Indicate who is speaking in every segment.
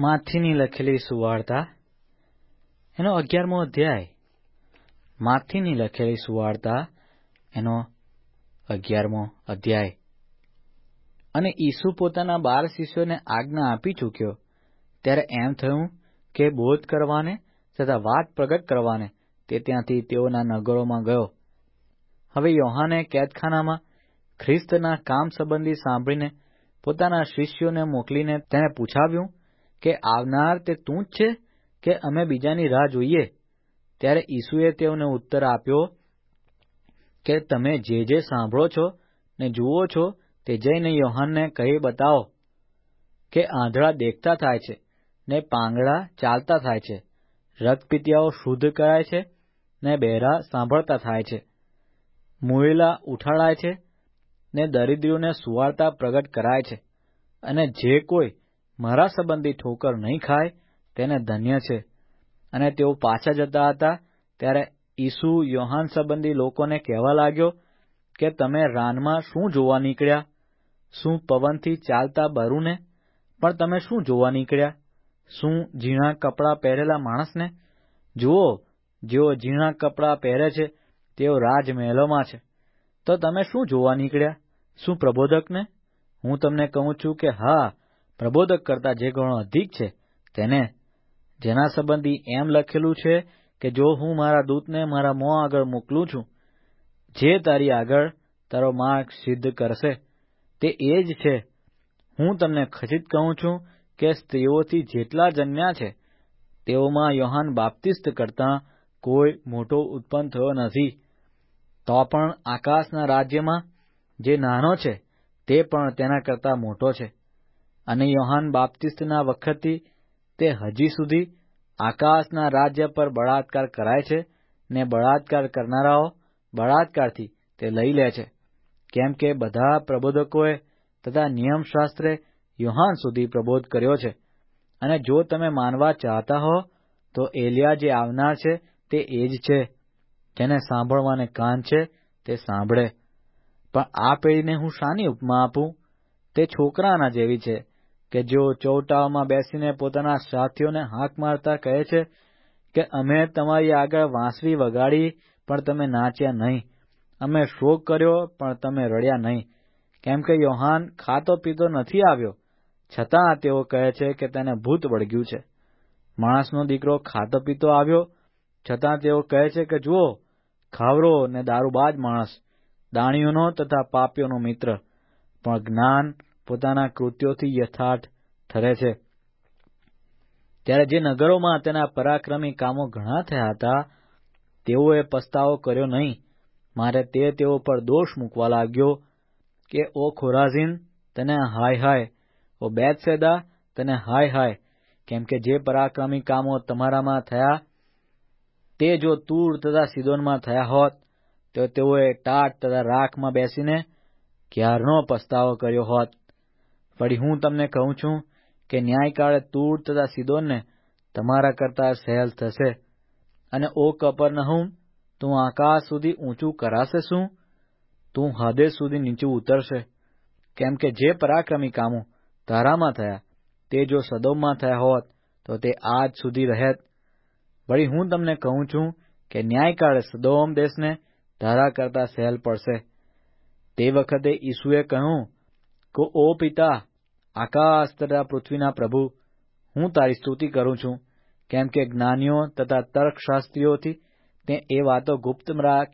Speaker 1: માથીની લખેલી સુવાર્તા, એનો અગિયારમો અધ્યાય. માથીની લખેલી સુવાર્તા, એનો અગિયારમો અધ્યાય. અને ઈસુ પોતાના બાર શિષ્યોને આજ્ઞા આપી ચૂક્યો, ત્યારે એમ થયું કે બોધ કરવાને તથા વાત પ્રગટ કરવાને તે ત્યાંથી તેઓના નગરોમાં ગયો. હવે યોહાને કેદખાનામાં ખ્રિસ્તના કામ સંબંધી સાંભળીને પોતાના શિષ્યોને મોકલીને તેને પૂછાવ્યું કે આવનાર તે તું જ છે કે અમે બીજાની રાહ જોઈએ? ત્યારે ઈસુએ તેઓને ઉત્તર આપ્યો કે તમે જે જે સાંભળો છો ને જુઓ છો તે જઈને યોહાનને કહી બતાવો કે આંધળા દેખતા થાય છે ને પાંગડા ચાલતા થાય છે રક્તપિતિયાઓ શુદ્ધ કરાય છે ને બહેરા સાંભળતા થાય છે, મુયેલા ઉઠાડાય છે ને દરિદ્રીઓને સુવાર્તા પ્રગટ કરાય છે અને જે કોઈ મારા સંબંધી ઠોકર નહીં ખાય, તેને ધન્ય છે. અને તેઓ પાછા જતા હતા ત્યારે ઈસુ યોહાન સંબંધી લોકોને કહેવા લાગ્યો કે, તમે રાનમાં શું જોવા નીકળ્યા? શું પવનથી ચાલતા બરુને? પણ તમે શું જોવા નીકળ્યા? શું ઝીણા કપડાં પહેરેલા માણસને? જુઓ, જેઓ ઝીણા કપડાં પહેરે છે, તેઓ રાજમહેલોમાં છે. તો તમે શું જોવા નીકળ્યા? શું પ્રબોધકને? હું તમને કહું છું કે, હા પ્રબોધક કરતા જે ગણો અધિક છે, તેને. જેના સંબંધી એમ લખેલું છે કે જો હું મારા દૂતને મારા મોં આગળ મોકલું છું, જે તારી આગળ તારો માર્ગ સિદ્ધ કરશે, તે એ જ છે. હું તમને ખચિત કહું છું કે સ્ત્રીઓથી જેટલા જન્મ્યા છે, તેઓમાં યોહાન બાપ્તિસ્ત કરતાં કોઈ મોટો ઉત્પન્ન થયો નથી. તો પણ આકાશના રાજ્યમાં જે નાનો છે, તે પણ તેના કરતાં મોટો છે. અને યોહાન બાપ્તિસ્તના વખતથી તે હજી સુધી આકાશના રાજ્ય પર બળાત્કાર કરાય છે ને બળાત્કાર કરનારાઓ બળાત્કારથી તે લઈ લે છે. કેમ કે બધા પ્રબોધકોએ તથા નિયમશાસ્ત્રે યોહાન સુધી પ્રબોધ કર્યો છે. અને જો તમે માનવા ચાહતા હો, તો એલિયા જે આવનાર છે તે એ જ છે. જેને સાંભળવાને કાન છે તે સાંભળે. પણ આ પેઢીને હું શાની ઉપમા આપું? તે છોકરાના જેવી છે. કે જેઓ ચૌટાઓમાં બેસીને પોતાના સાથીઓને હાંક મારતા કહે છે કે અમે તમારી આગળ વાંસળી વગાડી, પણ તમે નાચ્યા નહીં. અમે શોક કર્યો, પણ તમે રડ્યા નહીં. કેમ કે યોહાન ખાતો પીતો નથી આવ્યો. છતાં તેઓ કહે છે કે તેને ભૂત વળગ્યું છે. માણસનો દીકરો ખાતો પીતો આવ્યો. છતાં તેઓ કહે છે કે, જુઓ, ખાવરો ને દારૂબાજ માણસ, દાણીઓનો તથા પાપીઓનો મિત્ર. પણ જ્ઞાન પોતાના કૃત્યોથી યથાર્થ ઠરે છે. ત્યારે જે નગરોમાં તેના પરાક્રમી કામો ઘણા થયા હતા, તેઓએ પસ્તાવો કર્યો નહીં. મારે તે તેઓ પર દોષ મૂકવા લાગ્યો કે, ઓ ખોરાઝીન, તને હાય હાય. ઓ બેતસેદા, તને હાય હાય. કેમ કે જે પરાક્રમી કામો તમારામાં થયા, તે જો તૂર તથા સિદોનમાં થયા હોત, તો તેઓએ ટાટ તથા રાખમાં બેસીને ક્યારનો પસ્તાવો કર્યો હોત? વળી હું તમને કહું છું કે ન્યાયકાળે તૂર તથા સિદોનને તમારા કરતા સહેલ થશે. અને ઓ કપરનહુમ, તું આકાશ સુધી ઊંચું કરાશે શું? તું હદે સુધી નીચું ઉતરશે. કેમ કે જે પરાક્રમી કામો તારામાં થયા, તે જો સદોમમાં થયા હોત, તો તે આજ સુધી રહેત. વળી હું તમને કહું છું કે ન્યાયકાળે સદોમ દેશને તારા કરતા સહેલ પડશે. તે વખતે ઈસુએ કહ્યું, કે ઓ પિતા આકાશ તથા પૃથ્વીના પ્રભુ, હું તારી સ્તુતિ કરું છું. કેમ કે જ્ઞાનીઓ તથા તર્કશાસ્ત્રીઓથી તે એ વાતો ગુપ્તમાં રાખ,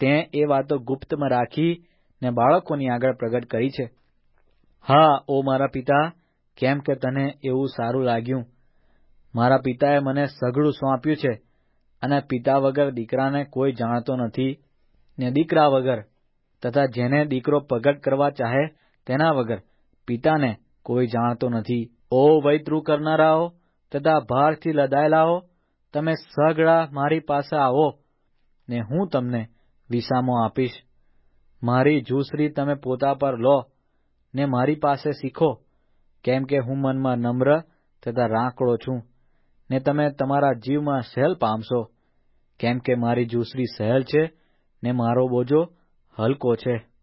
Speaker 1: તે એ વાતો ગુપ્તમાં રાખી ને બાળકોની આગળ પ્રગટ કરી છે. હા, ઓ મારા પિતા, કેમ કે તને એવું સારું લાગ્યું? મારા પિતાએ મને સઘળું સોંપ્યું છે અને પિતા વગર દીકરાને કોઈ જાણતો નથી ને દીકરા વગર તથા જેને દીકરો પ્રગટ કરવા ચાહે તેના વગર પિતાને કોઈ જાણતો નથી. ઓ વૈતરું કરનારાઓ તથા ભારથી લદાયેલાઓ, તમે સઘળા મારી પાસે આવો, ને હું તમને વિસામો આપીશ. મારી જૂસરી તમે પોતા પર લો, ને મારી પાસે શીખો, કેમ કે હું મનમાં નમ્ર તથા રાંકડો છું, ને તમે તમારા જીવમાં સહેલ પામશો. કેમ કે મારી જૂસરી સહેલ છે, ને મારો બોજો હલકો છે.